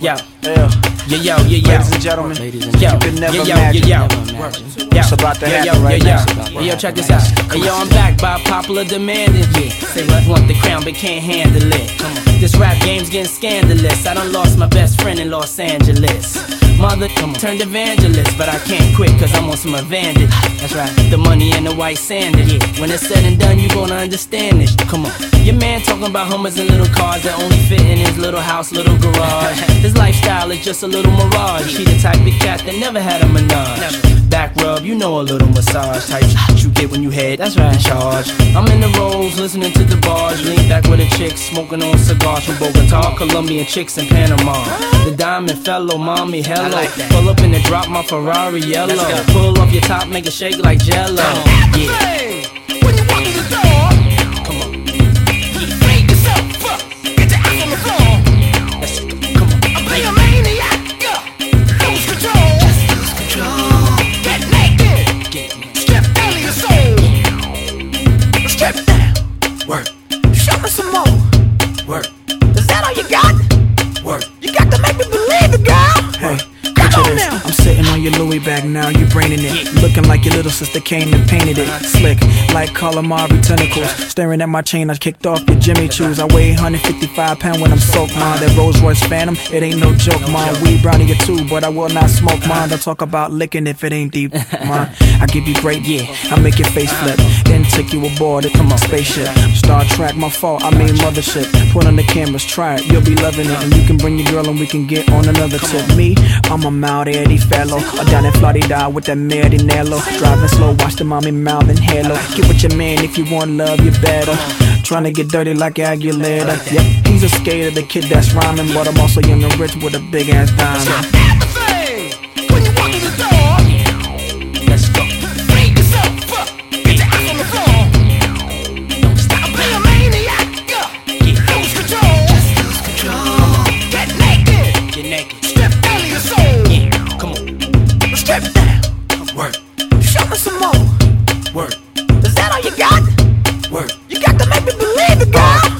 Yo. Yeah. Yo, yo, yo, yo. Ladies and gentlemen, Ladies and can never yo, yo, imagine. yo, yo. Yo, It's about to yo, happen yo, right yo, now. yo. Yo, check this out. Hey, yo, I'm back by popular demand. and Yeah, say what? Want the crown, but can't handle it. Come on. This rap game's getting scandalous. I done lost my best friend in Los Angeles. Mother, come on, turned evangelist, but I can't quit cause I'm on some advantage. That's right, the money and the white sandal. Yeah, when it's said and done, you gonna understand this. Come on, your man talking about Hummers and little cars that only fit in his little house, little garage. his lifestyle is just a little mirage. He the type of cat that never had a menage. Back rub, you know a little massage type shit you get when you head. That's right, charge. I'm in the rolls, listening to the bars, lean back with a chick, smoking on cigars from Bogota, Colombian chicks in Panama. The diamond fellow, mommy, hello. Pull up in the drop, my Ferrari yellow. Pull off your top, make it shake like Jello. Yeah. Your Louis bag now, you braining it. Looking like your little sister came and painted it. Slick, like calamari tentacles. Staring at my chain, I kicked off your Jimmy Choos. I weigh 155 pounds when I'm soaked, man. That Rolls Royce Phantom, it ain't no joke, man. Weed brownie or two, but I will not smoke, man. Don't talk about licking if it ain't deep, man. I give you great, yeah. I make your face flip, then take you aboard it. Come on, spaceship. Star Trek, my fault, I mean mothership. Put on the cameras, try it, you'll be loving it. And you can bring your girl and we can get on another tip. Me, I'm a mild Eddie fellow. Or down in Florida with that Marinello. Driving slow, watch the mommy mouth and halo. Get with your man if you want love, you better. Trying to get dirty like Aguilera. Yep, he's a skater, the kid that's rhyming. But I'm also young and rich with a big ass diamond.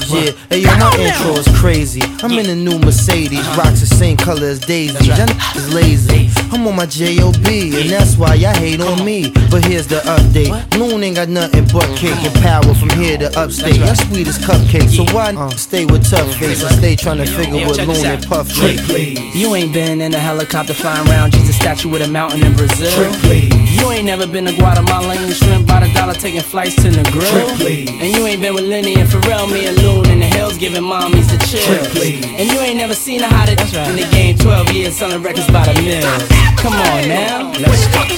Yeah, hey yo, my intro is crazy. I'm in a new Mercedes, rocks the same color as Daisy. Y'all niggas is lazy. I'm on my J.O.B. and that's why y'all hate on me. But here's the update. Loon ain't got nothing but cake and power from here to upstate. Y'all sweet as cupcakes, so why uh, stay with tough face and stay trying to figure Yo, what check Loon and out. Puff Trick, make? please. You ain't been in a helicopter flying around Jesus statue with a mountain in Brazil. Trick, please. You ain't never been to Guatemala eating shrimp by the dollar taking flights to the grill. Trick, please. And you ain't been with Lenny and Pharrell, me and Loon in the hills giving mommies the chill. And you ain't never seen a hotter in the game 12 years selling records by the mill. Come on now. When you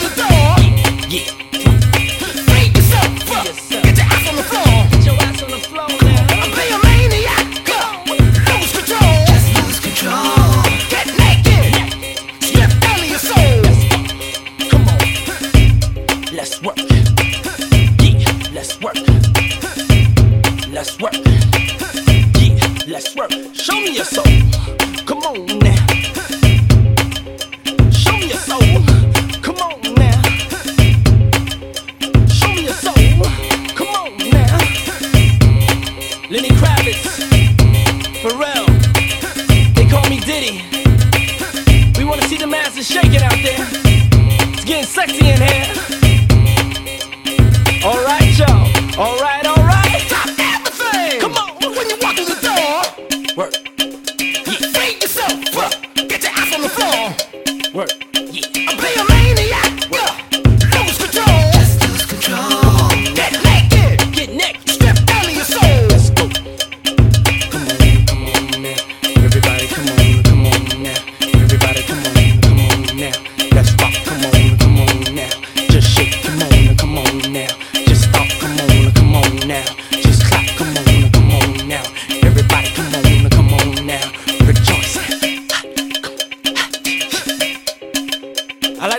Let's work. Yeah, let's work. Show me your soul. Come on now. Show me your soul. Come on now. Show me your soul. Come on now. Lenny Kravitz. Pharrell. They call me Diddy. We wanna see the masses shaking out there. It's getting sexy in here. Alright, y'all. Alright, alright. Work. Yeah.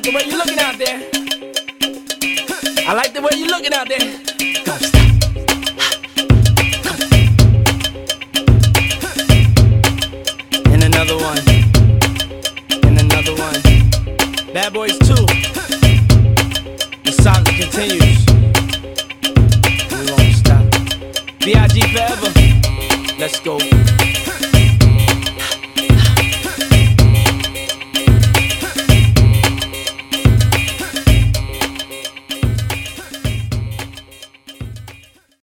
Like the way you're looking out there. I like the way you're looking out there. And another one. And another one. Bad Boys 2. The saga continues. We won't stop. B.I.G. forever. Let's go.